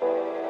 you.